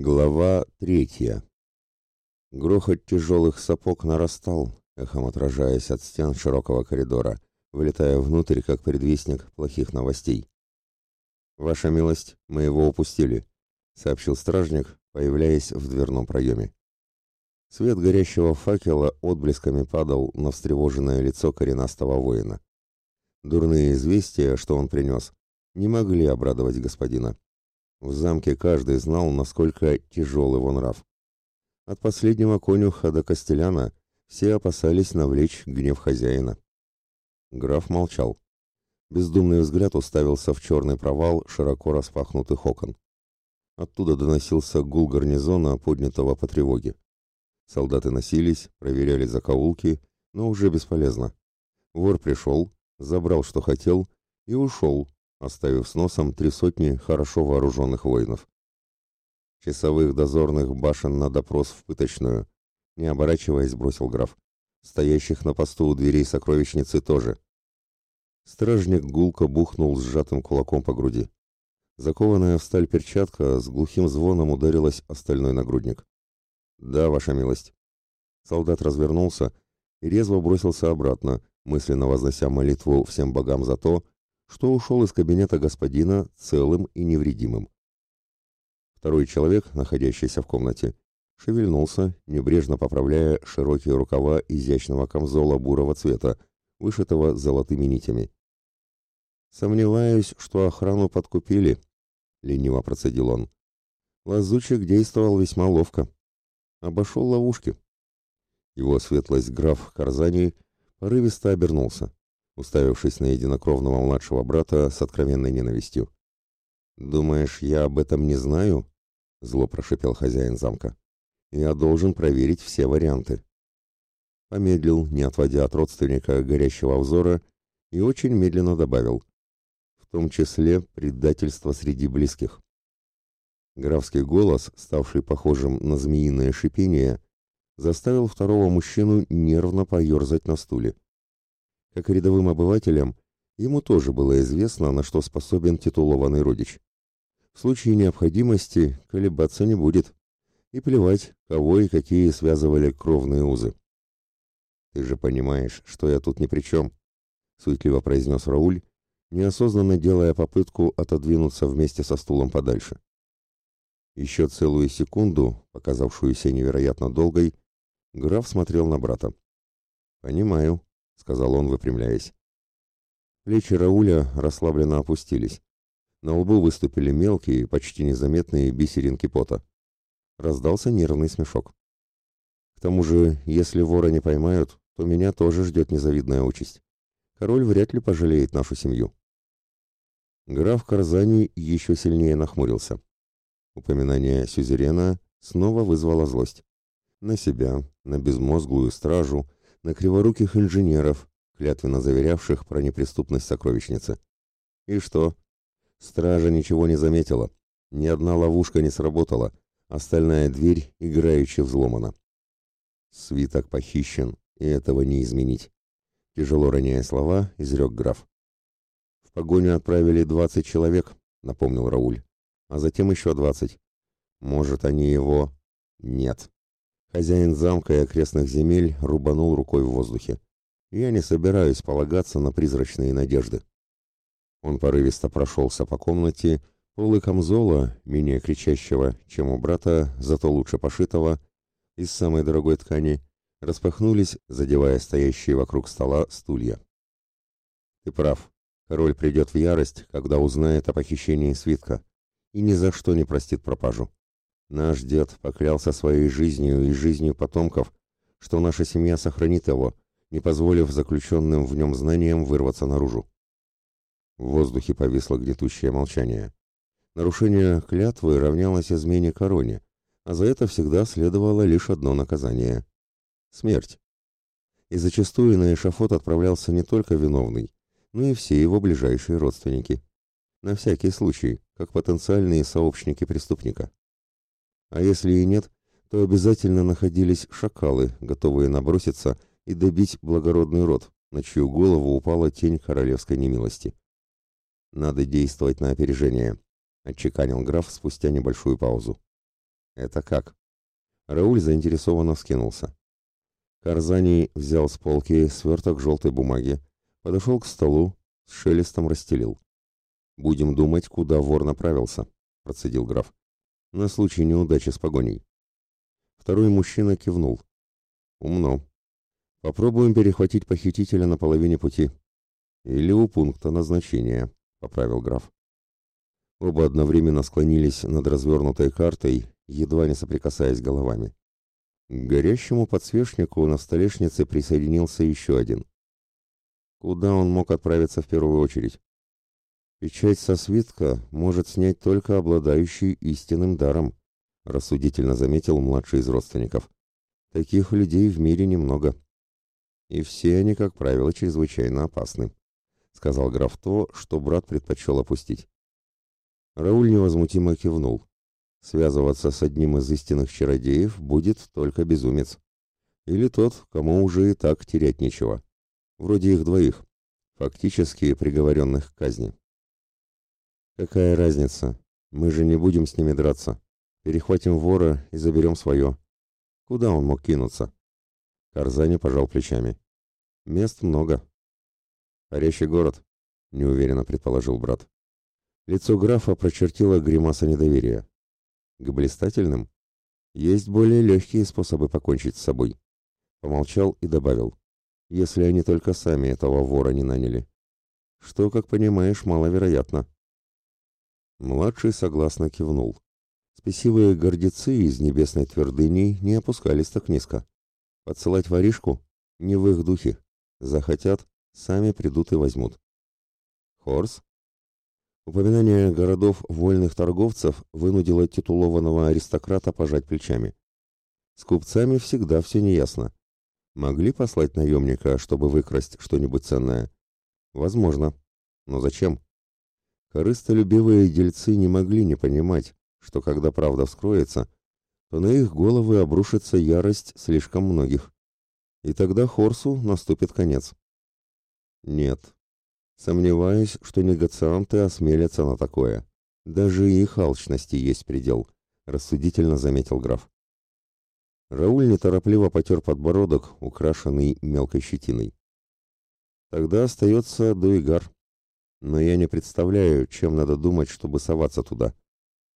Глава третья. Грохот тяжелых сапог нарастал, эхом отражаясь от стен широкого коридора, вылетая внутрь, как предвестник плохих новостей. «Ваша милость, мы его упустили», — сообщил стражник, появляясь в дверном проеме. Свет горящего факела отблесками падал на встревоженное лицо коренастого воина. Дурные известия, что он принес, не могли обрадовать господина. В замке каждый знал, насколько тяжел его нрав. От последнего конюха до костеляна все опасались навлечь гнев хозяина. Граф молчал. Бездумный взгляд уставился в черный провал широко распахнутых окон. Оттуда доносился гул гарнизона, поднятого по тревоге. Солдаты носились, проверяли закоулки, но уже бесполезно. Вор пришел, забрал, что хотел, и ушел, оставив с носом три сотни хорошо вооруженных воинов. Часовых дозорных башен на допрос в пыточную, не оборачиваясь, бросил граф. Стоящих на посту у дверей сокровищницы тоже. Стражник гулко бухнул сжатым кулаком по груди. Закованная в сталь перчатка с глухим звоном ударилась о стальной нагрудник. «Да, ваша милость». Солдат развернулся и резво бросился обратно, мысленно вознося молитву всем богам за то, что ушел из кабинета господина целым и невредимым. Второй человек, находящийся в комнате, шевельнулся, небрежно поправляя широкие рукава изящного камзола бурого цвета, вышитого золотыми нитями. «Сомневаюсь, что охрану подкупили», — лениво процедил он. Лазучик действовал весьма ловко. Обошел ловушки. Его светлость граф Карзани порывисто обернулся уставившись на единокровного младшего брата с откровенной ненавистью. «Думаешь, я об этом не знаю?» — зло прошипел хозяин замка. «Я должен проверить все варианты». Помедлил, не отводя от родственника горящего взора, и очень медленно добавил. «В том числе предательство среди близких». Графский голос, ставший похожим на змеиное шипение, заставил второго мужчину нервно поерзать на стуле. Как рядовым обывателям, ему тоже было известно, на что способен титулованный родич. В случае необходимости колебаться не будет. И плевать, кого и какие связывали кровные узы. «Ты же понимаешь, что я тут ни при чем», — суетливо произнес Рауль, неосознанно делая попытку отодвинуться вместе со стулом подальше. Еще целую секунду, показавшуюся невероятно долгой, граф смотрел на брата. «Понимаю», сказал он, выпрямляясь. Плечи Рауля расслабленно опустились. На лбу выступили мелкие, почти незаметные бисеринки пота. Раздался нервный смешок. К тому же, если вора не поймают, то меня тоже ждет незавидная участь. Король вряд ли пожалеет нашу семью. Граф Карзани еще сильнее нахмурился. Упоминание сюзерена снова вызвало злость. На себя, на безмозглую стражу, на криворуких инженеров, клятвенно заверявших про неприступность сокровищницы. И что? Стража ничего не заметила. Ни одна ловушка не сработала. Остальная дверь играючи взломана. Свиток похищен, и этого не изменить. Тяжело роняя слова, изрек граф. В погоню отправили двадцать человек, напомнил Рауль. А затем еще двадцать. Может, они его... Нет. Хозяин замка и окрестных земель рубанул рукой в воздухе. Я не собираюсь полагаться на призрачные надежды. Он порывисто прошелся по комнате, полы камзола, менее кричащего, чем у брата, зато лучше пошитого, из самой дорогой ткани, распахнулись, задевая стоящие вокруг стола стулья. «Ты прав. Король придет в ярость, когда узнает о похищении свитка, и ни за что не простит пропажу. Наш дед поклялся своей жизнью и жизнью потомков, что наша семья сохранит его, не позволив заключенным в нем знаниям вырваться наружу. В воздухе повисло гнетущее молчание. Нарушение клятвы равнялось измене короне, а за это всегда следовало лишь одно наказание — смерть. И зачастую на эшафот отправлялся не только виновный, но и все его ближайшие родственники. На всякий случай, как потенциальные сообщники преступника. А если и нет, то обязательно находились шакалы, готовые наброситься и добить благородный род, на чью голову упала тень королевской немилости. «Надо действовать на опережение», — отчеканил граф спустя небольшую паузу. Это как? Рауль заинтересованно вскинулся. Карзани взял с полки сверток желтой бумаги, подошел к столу, с шелестом расстелил. «Будем думать, куда вор направился», — процедил граф. «На случай неудачи с погоней». Второй мужчина кивнул. «Умно. Попробуем перехватить похитителя на половине пути. Или у пункта назначения», — поправил граф. Оба одновременно склонились над развернутой картой, едва не соприкасаясь головами. К горящему подсвечнику на столешнице присоединился еще один. Куда он мог отправиться в первую очередь? Печать со свитка может снять только обладающий истинным даром, рассудительно заметил младший из родственников. Таких людей в мире немного. И все они, как правило, чрезвычайно опасны, сказал граф то, что брат предпочел опустить. Рауль невозмутимо кивнул. Связываться с одним из истинных чародеев будет только безумец. Или тот, кому уже и так терять нечего. Вроде их двоих, фактически приговоренных к казни. Какая разница? Мы же не будем с ними драться. Перехватим вора и заберем свое. Куда он мог кинуться? Карзани пожал плечами. Мест много. Парящий город, неуверенно предположил брат. Лицо графа прочертило гримаса недоверия. К блистательным? Есть более легкие способы покончить с собой. Помолчал и добавил. Если они только сами этого вора не наняли. Что, как понимаешь, маловероятно. Младший согласно кивнул. Спесивые гордецы из небесной твердыни не опускались так низко. Подсылать воришку? Не в их духе. Захотят, сами придут и возьмут. Хорс? Упоминание городов вольных торговцев вынудило титулованного аристократа пожать плечами. С купцами всегда все неясно. Могли послать наемника, чтобы выкрасть что-нибудь ценное? Возможно. Но зачем? Корыстолюбивые дельцы не могли не понимать, что когда правда вскроется, то на их головы обрушится ярость слишком многих. И тогда Хорсу наступит конец. Нет, Сомневаюсь, что негацианты осмелятся на такое. Даже их алчности есть предел, рассудительно заметил граф. Рауль неторопливо потер подбородок, украшенный мелкой щетиной. Тогда остается Дуигар. Но я не представляю, чем надо думать, чтобы соваться туда.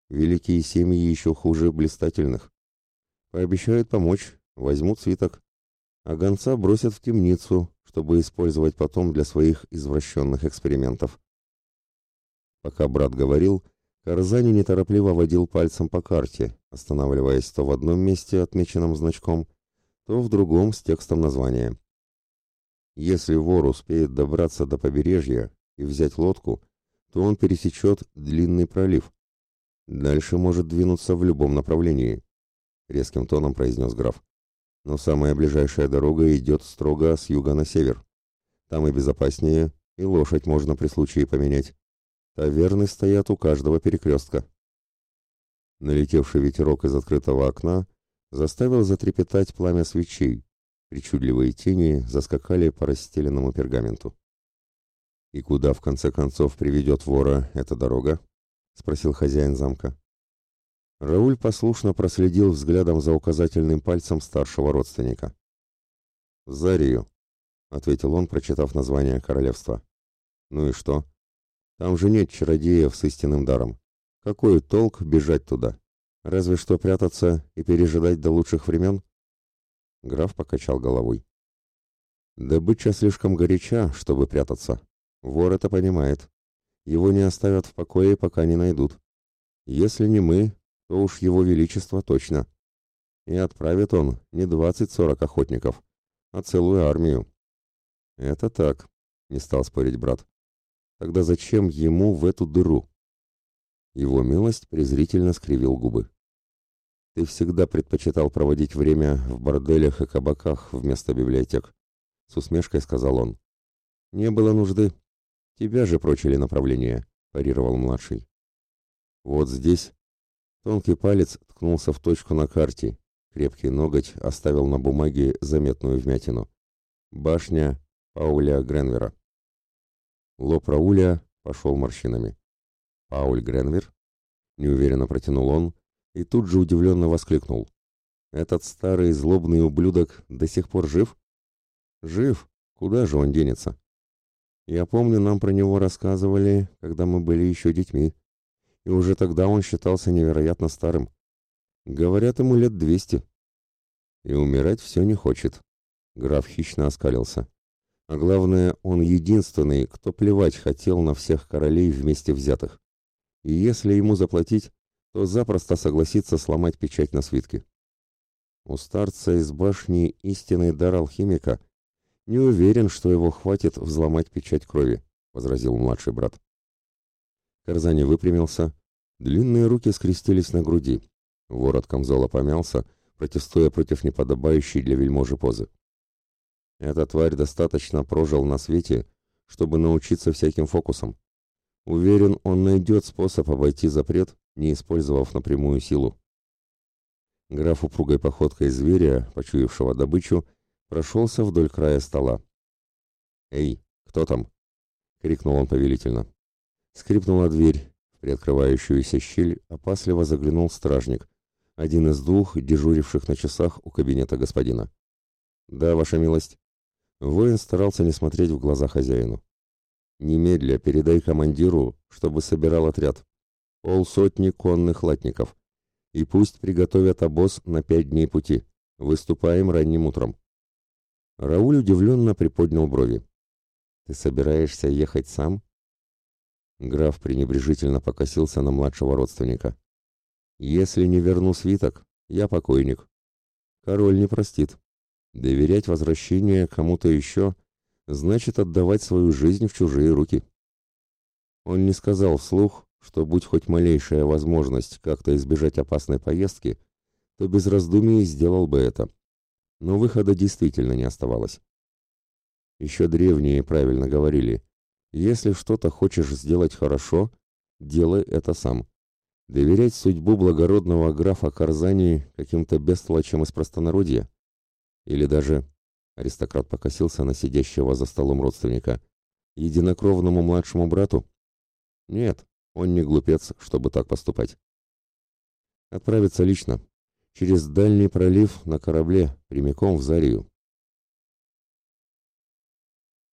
Великие семьи еще хуже блистательных. Пообещают помочь, возьмут свиток. А гонца бросят в темницу, чтобы использовать потом для своих извращенных экспериментов. Пока брат говорил, Карзани неторопливо водил пальцем по карте, останавливаясь то в одном месте, отмеченном значком, то в другом с текстом названия. Если вор успеет добраться до побережья и взять лодку, то он пересечет длинный пролив. Дальше может двинуться в любом направлении, — резким тоном произнес граф но самая ближайшая дорога идет строго с юга на север. Там и безопаснее, и лошадь можно при случае поменять. Таверны стоят у каждого перекрестка. Налетевший ветерок из открытого окна заставил затрепетать пламя свечей. Причудливые тени заскакали по расстеленному пергаменту. «И куда, в конце концов, приведет вора эта дорога?» — спросил хозяин замка. Рауль послушно проследил взглядом за указательным пальцем старшего родственника. «Зарию», — ответил он, прочитав название королевства. «Ну и что? Там же нет чародеев с истинным даром. Какой толк бежать туда? Разве что прятаться и пережидать до лучших времен?» Граф покачал головой. «Добыча слишком горяча, чтобы прятаться. Вор это понимает. Его не оставят в покое, пока не найдут. Если не мы, то уж его величество точно. И отправит он не двадцать-сорок охотников, а целую армию. Это так, не стал спорить брат. Тогда зачем ему в эту дыру? Его милость презрительно скривил губы. Ты всегда предпочитал проводить время в борделях и кабаках вместо библиотек, с усмешкой сказал он. Не было нужды. Тебя же прочили направление, парировал младший. Вот здесь Тонкий палец ткнулся в точку на карте. Крепкий ноготь оставил на бумаге заметную вмятину. Башня Пауля Гренвера. Лоб Рауля пошел морщинами. Пауль Гренвер? Неуверенно протянул он, и тут же удивленно воскликнул. «Этот старый злобный ублюдок до сих пор жив?» «Жив. Куда же он денется?» «Я помню, нам про него рассказывали, когда мы были еще детьми, и уже тогда он считался невероятно старым. Говорят, ему лет двести. И умирать все не хочет». Граф хищно оскалился. А главное, он единственный, кто плевать хотел на всех королей вместе взятых. И если ему заплатить, то запросто согласится сломать печать на свитке. У старца из башни истинный дар алхимика. Не уверен, что его хватит взломать печать крови, возразил младший брат. Карзани выпрямился, длинные руки скрестились на груди. Ворот камзола помялся, протестуя против неподобающей для вельможи позы. Эта тварь достаточно прожил на свете, чтобы научиться всяким фокусам. Уверен, он найдет способ обойти запрет, не использовав напрямую силу. Граф упругой походкой зверя, почуявшего добычу, прошелся вдоль края стола. «Эй, кто там?» — крикнул он повелительно. Скрипнула дверь. В приоткрывающуюся щель опасливо заглянул стражник, один из двух, дежуривших на часах у кабинета господина. «Да, ваша милость». Воин старался не смотреть в глаза хозяину. «Немедля передай командиру, чтобы собирал отряд. Полсотни конных латников. И пусть приготовят обоз на пять дней пути. Выступаем ранним утром». Рауль удивленно приподнял брови. «Ты собираешься ехать сам?» Граф пренебрежительно покосился на младшего родственника. «Если не верну свиток, я покойник. Король не простит. Доверять возвращение кому-то еще значит отдавать свою жизнь в чужие руки. Он не сказал вслух, что будь хоть малейшая возможность как-то избежать опасной поездки, то без раздумий сделал бы это. Но выхода действительно не оставалось. Еще древние правильно говорили, если что-то хочешь сделать хорошо, делай это сам. Доверять судьбу благородного графа Карзани каким-то бестолочам из простонародья или даже, аристократ покосился на сидящего за столом родственника, единокровному младшему брату? Нет, он не глупец, чтобы так поступать. Отправиться лично, через дальний пролив на корабле, прямиком в Зарию.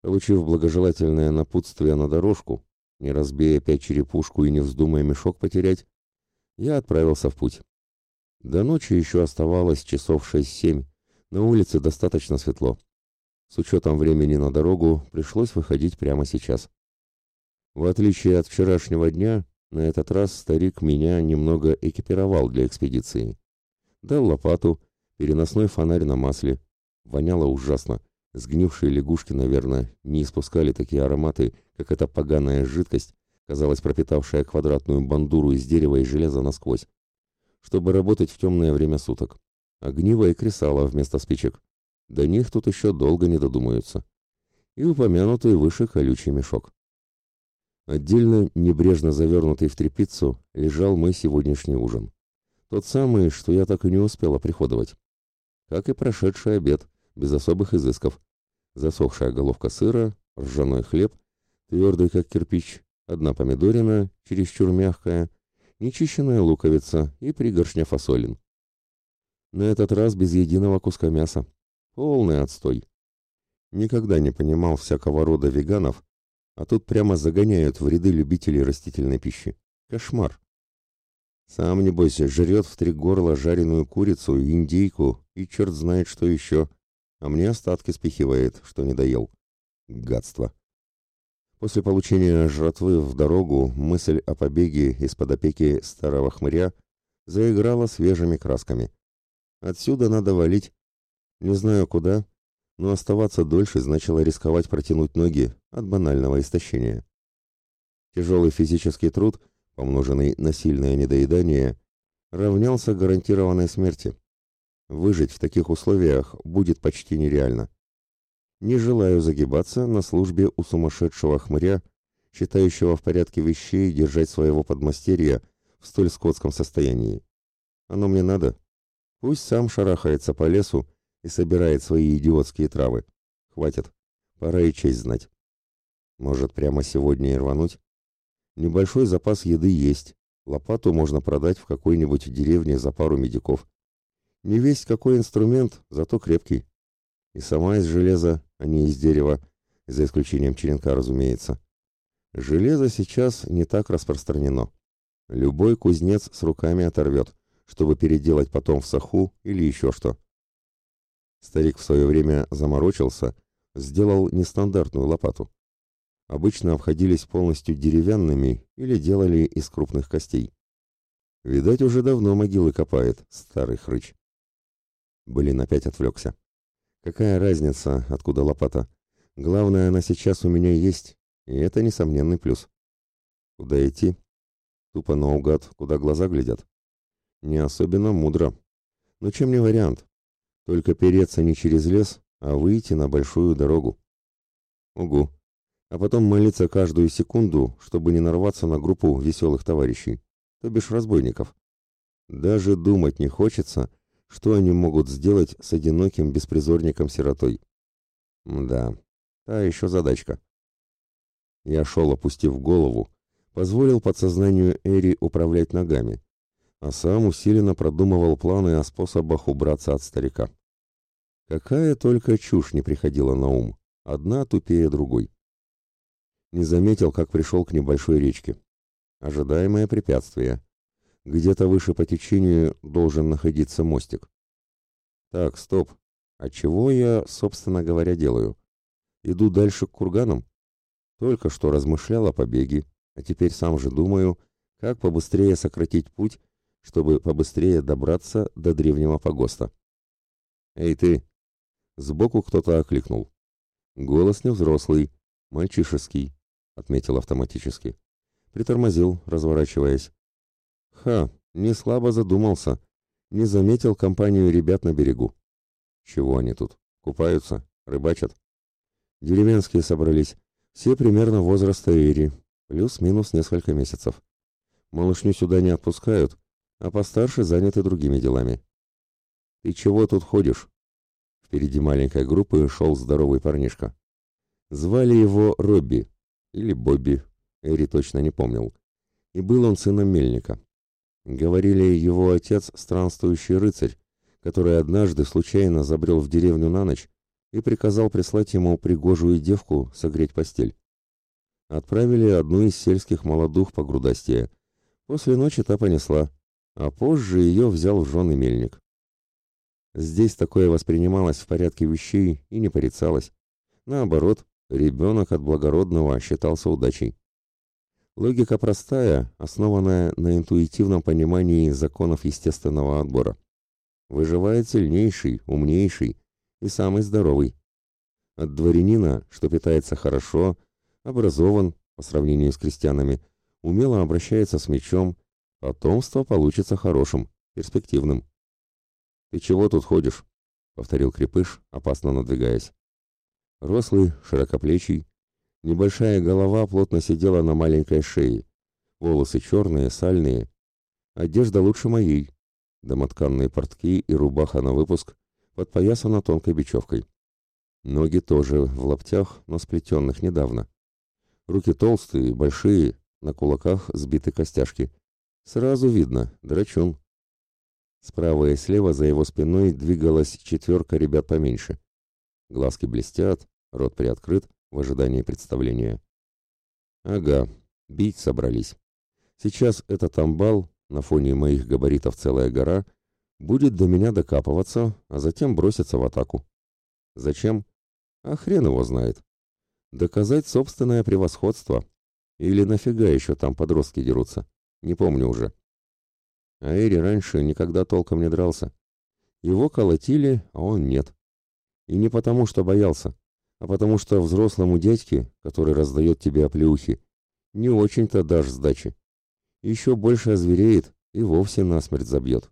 Получив благожелательное напутствие на дорожку, не разбея опять черепушку и не вздумая мешок потерять, я отправился в путь. До ночи еще оставалось часов шесть-семь, на улице достаточно светло. С учетом времени на дорогу пришлось выходить прямо сейчас. В отличие от вчерашнего дня, на этот раз старик меня немного экипировал для экспедиции. Дал лопату, переносной фонарь на масле. Воняло ужасно. Сгнившие лягушки, наверное, не испускали такие ароматы, как эта поганая жидкость, казалось, пропитавшая квадратную бандуру из дерева и железа насквозь, чтобы работать в темное время суток огниво и кресало вместо спичек. До них тут еще долго не додумаются. И упомянутый выше колючий мешок. Отдельно, небрежно завернутый в тряпицу, лежал мой сегодняшний ужин. Тот самый, что я так и не успела приходовать. Как и прошедший обед, без особых изысков. Засохшая головка сыра, ржаной хлеб, твердый как кирпич, одна помидорина, чересчур мягкая, нечищенная луковица и пригоршня фасолин. На этот раз без единого куска мяса. Полный отстой. Никогда не понимал всякого рода веганов, а тут прямо загоняют в ряды любителей растительной пищи. Кошмар. Сам, небось, жрет в три горла жареную курицу, индейку и черт знает что еще, а мне остатки спихивает, что не доел. Гадство. После получения жратвы в дорогу мысль о побеге из-под опеки старого хмыря заиграла свежими красками. Отсюда надо валить. Не знаю куда, но оставаться дольше значило рисковать протянуть ноги от банального истощения. Тяжелый физический труд, помноженный на сильное недоедание, равнялся гарантированной смерти. Выжить в таких условиях будет почти нереально. Не желаю загибаться на службе у сумасшедшего хмыря, считающего в порядке вещей держать своего подмастерья в столь скотском состоянии. Оно мне надо, Пусть сам шарахается по лесу и собирает свои идиотские травы. Хватит. Пора и честь знать. Может, прямо сегодня и рвануть? Небольшой запас еды есть. Лопату можно продать в какой-нибудь деревне за пару медиков. Не весь какой инструмент, зато крепкий. И сама из железа, а не из дерева, за исключением черенка, разумеется. Железо сейчас не так распространено. Любой кузнец с руками оторвет, чтобы переделать потом в саху или еще что. Старик в свое время заморочился, сделал нестандартную лопату. Обычно обходились полностью деревянными или делали из крупных костей. Видать, уже давно могилы копает, старый хрыч. Блин, опять отвлекся. Какая разница, откуда лопата? Главное, она сейчас у меня есть, и это несомненный плюс. Куда идти? Тупо наугад, куда глаза глядят. Не особенно мудро. Но чем не вариант? Только переться не через лес, а выйти на большую дорогу. Угу. А потом молиться каждую секунду, чтобы не нарваться на группу веселых товарищей, то бишь разбойников. Даже думать не хочется, что они могут сделать с одиноким беспризорником-сиротой. Да, та еще задачка. Я шел, опустив голову, позволил подсознанию Эри управлять ногами, а сам усиленно продумывал планы о способах убраться от старика. Какая только чушь не приходила на ум, одна тупее другой. Не заметил, как пришел к небольшой речке. Ожидаемое препятствие. Где-то выше по течению должен находиться мостик. Так, стоп. А чего я, собственно говоря, делаю? Иду дальше к курганам? Только что размышлял о побеге, а теперь сам же думаю, как побыстрее сократить путь, чтобы побыстрее добраться до древнего погоста. «Эй, ты!» Сбоку кто-то окликнул. Голос не взрослый, мальчишеский, отметил автоматически. Притормозил, разворачиваясь. Ха, не слабо задумался. Не заметил компанию ребят на берегу. Чего они тут? Купаются? Рыбачат? Деревенские собрались. Все примерно возраста Эри, плюс-минус несколько месяцев. Малышню сюда не отпускают, а постарше заняты другими делами. «Ты чего тут ходишь?» Впереди маленькой группы шел здоровый парнишка. Звали его Робби, или Бобби, Эри точно не помнил. И был он сыном мельника. Говорили, его отец — странствующий рыцарь, который однажды случайно забрел в деревню на ночь и приказал прислать ему пригожую девку согреть постель. Отправили одну из сельских молодух по грудастие. После ночи та понесла, а позже ее взял в жены мельник. Здесь такое воспринималось в порядке вещей и не порицалось. Наоборот, ребенок от благородного считался удачей. Логика простая, основанная на интуитивном понимании законов естественного отбора. Выживает сильнейший, умнейший и самый здоровый. От дворянина, что питается хорошо, образован, по сравнению с крестьянами, умело обращается с мечом, потомство получится хорошим, перспективным. «Ты чего тут ходишь?» — повторил Крепыш, опасно надвигаясь. Рослый, широкоплечий, небольшая голова плотно сидела на маленькой шее, волосы черные, сальные, одежда лучше моей, домотканные портки и рубаха на выпуск, подпоясана тонкой бечевкой. Ноги тоже в лаптях, но сплетенных недавно. Руки толстые, большие, на кулаках сбиты костяшки. Сразу видно, драчун. Справа и слева за его спиной двигалась четверка ребят поменьше. Глазки блестят, рот приоткрыт в ожидании представления. Ага, бить собрались. Сейчас этот амбал, на фоне моих габаритов целая гора, будет до меня докапываться, а затем бросится в атаку. Зачем? А хрен его знает. Доказать собственное превосходство. Или нафига еще там подростки дерутся? Не помню уже. А Эри раньше никогда толком не дрался. Его колотили, а он нет. И не потому, что боялся, а потому что взрослому дядьке, который раздает тебе оплеухи, не очень-то дашь сдачи. Еще больше озвереет и вовсе насмерть забьет.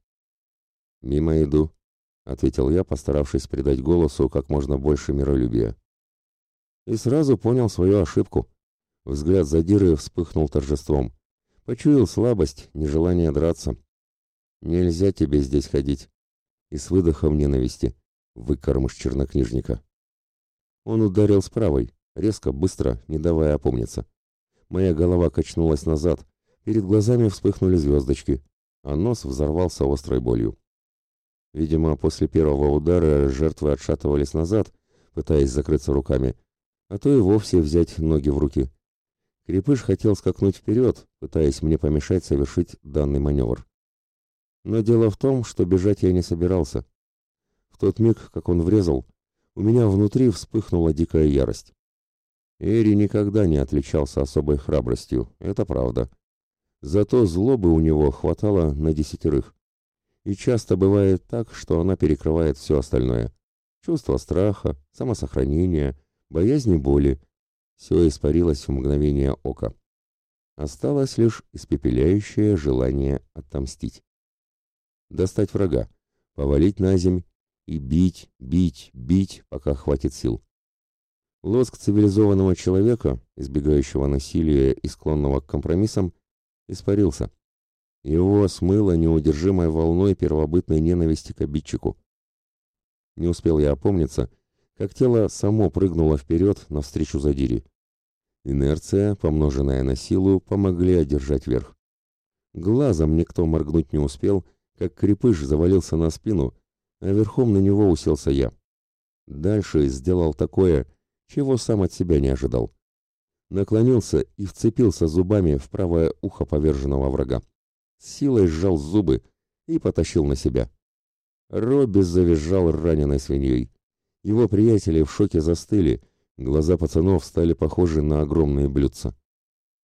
«Мимо иду», — ответил я, постаравшись придать голосу как можно больше миролюбия. И сразу понял свою ошибку. Взгляд задиры вспыхнул торжеством. Почуял слабость, нежелание драться. Нельзя тебе здесь ходить. И с выдохом ненависти. Выкормыш чернокнижника. Он ударил с правой, резко, быстро, не давая опомниться. Моя голова качнулась назад, Перед глазами вспыхнули звездочки, а нос взорвался острой болью. Видимо, после первого удара жертвы отшатывались назад, пытаясь закрыться руками, а то и вовсе взять ноги в руки. Крепыш хотел скакнуть вперед, пытаясь мне помешать совершить данный маневр. Но дело в том, что бежать я не собирался. В тот миг, как он врезал, у меня внутри вспыхнула дикая ярость. Эри никогда не отличался особой храбростью, это правда. Зато злобы у него хватало на десятерых. И часто бывает так, что она перекрывает все остальное. Чувство страха, самосохранения, боязни боли. Все испарилось в мгновение ока. Осталось лишь испепеляющее желание отомстить. Достать врага, повалить на земь и бить, бить, бить, пока хватит сил. Лоск цивилизованного человека, избегающего насилия и склонного к компромиссам, испарился. Его смыло неудержимой волной первобытной ненависти к обидчику. Не успел я опомниться, как тело само прыгнуло вперед навстречу задире. Инерция, помноженная на силу, помогли одержать верх. Глазом никто моргнуть не успел, как крепыш завалился на спину, а верхом на него уселся я. Дальше сделал такое, чего сам от себя не ожидал. Наклонился и вцепился зубами в правое ухо поверженного врага. С силой сжал зубы и потащил на себя. Робби завизжал раненой свиньей. Его приятели в шоке застыли, глаза пацанов стали похожи на огромные блюдца.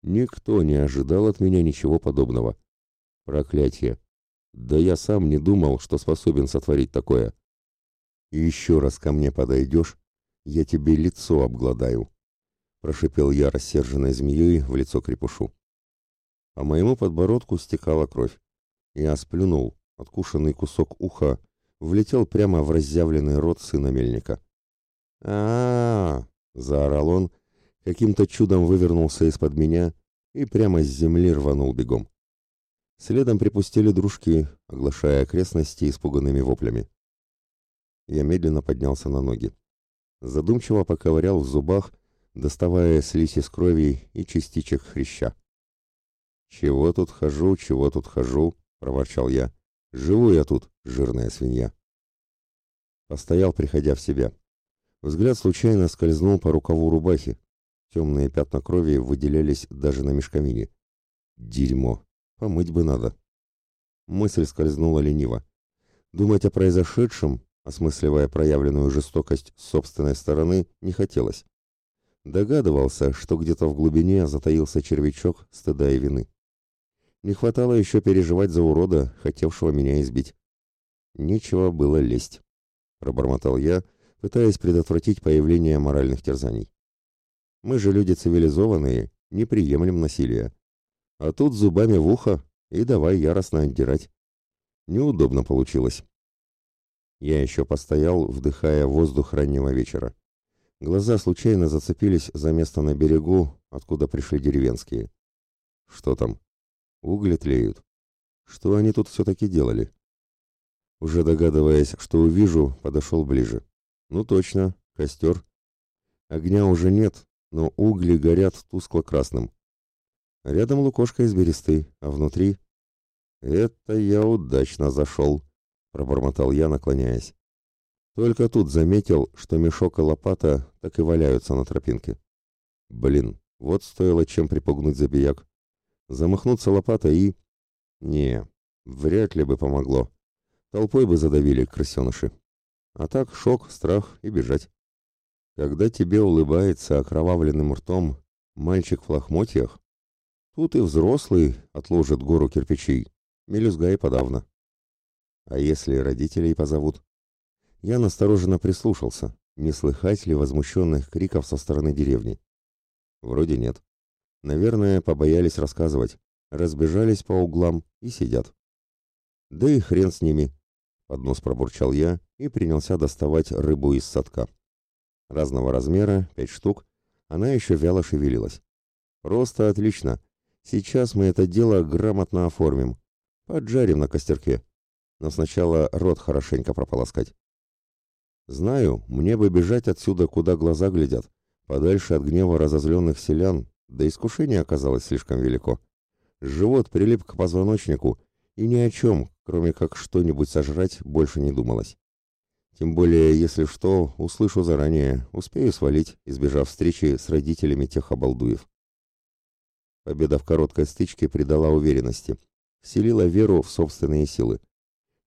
Никто не ожидал от меня ничего подобного. Проклятие! Да я сам не думал, что способен сотворить такое. И еще раз ко мне подойдешь, я тебе лицо обгладаю, прошипел я рассерженной змеей в лицо крепушу. По моему подбородку стекала кровь. Я сплюнул, откушенный кусок уха влетел прямо в разъявленный рот сына мельника. а, заорал он, каким-то чудом вывернулся из-под меня и прямо с земли рванул бегом. Следом припустили дружки, оглашая окрестности испуганными воплями. Я медленно поднялся на ноги. Задумчиво поковырял в зубах, доставая слизь из крови и частичек хряща. «Чего тут хожу, чего тут хожу?» — проворчал я. «Живу я тут, жирная свинья». Постоял, приходя в себя. Взгляд случайно скользнул по рукаву рубахи. Темные пятна крови выделялись даже на мешковине. «Дерьмо! Помыть бы надо!» Мысль скользнула лениво. Думать о произошедшем, осмысливая проявленную жестокость с собственной стороны, не хотелось. Догадывался, что где-то в глубине затаился червячок стыда и вины. Не хватало еще переживать за урода, хотевшего меня избить. Нечего было лезть, пробормотал я, пытаясь предотвратить появление моральных терзаний. Мы же люди цивилизованные, не приемлем насилия. А тут зубами в ухо и давай яростно отдирать. Неудобно получилось. Я еще постоял, вдыхая воздух раннего вечера. Глаза случайно зацепились за место на берегу, откуда пришли деревенские. Что там? Угли тлеют. Что они тут все-таки делали? Уже догадываясь, что увижу, подошел ближе. Ну точно, костер. Огня уже нет, но угли горят тускло-красным. Рядом лукошка из бересты, а внутри... «Это я удачно зашел», пробормотал я, наклоняясь. Только тут заметил, что мешок и лопата так и валяются на тропинке. Блин, вот стоило чем припугнуть забияк. Замахнуться лопатой и... Не, вряд ли бы помогло. Толпой бы задавили крысеныши. А так шок, страх и бежать. Когда тебе улыбается окровавленным ртом мальчик в лохмотьях, тут и взрослый отложит гору кирпичей, мелюзга и подавно. А если родителей позовут? Я настороженно прислушался, не слыхать ли возмущенных криков со стороны деревни. Вроде нет. Наверное, побоялись рассказывать, разбежались по углам и сидят. Да и хрен с ними. Под нос пробурчал я и принялся доставать рыбу из садка. Разного размера, пять штук, она еще вяло шевелилась. Просто отлично. Сейчас мы это дело грамотно оформим. Поджарим на костерке но сначала рот хорошенько прополоскать. Знаю, мне бы бежать отсюда, куда глаза глядят, подальше от гнева разозленных селян, да искушение оказалось слишком велико. Живот прилип к позвоночнику, и ни о чем, кроме как что-нибудь сожрать, больше не думалось. Тем более, если что, услышу заранее, успею свалить, избежав встречи с родителями тех обалдуев. Победа в короткой стычке придала уверенности, вселила веру в собственные силы.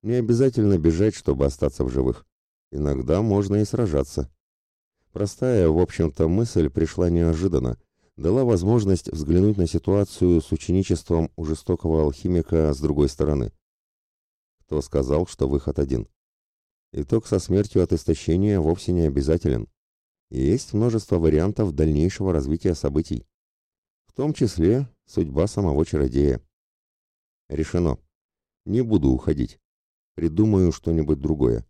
Не обязательно бежать, чтобы остаться в живых. Иногда можно и сражаться. Простая, в общем-то, мысль пришла неожиданно, дала возможность взглянуть на ситуацию с ученичеством у жестокого алхимика с другой стороны. Кто сказал, что выход один? Итог со смертью от истощения вовсе не обязателен. Есть множество вариантов дальнейшего развития событий. В том числе судьба самого чародея. Решено. Не буду уходить. Придумаю что-нибудь другое.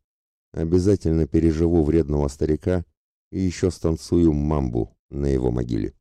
Обязательно переживу вредного старика и еще станцую мамбу на его могиле.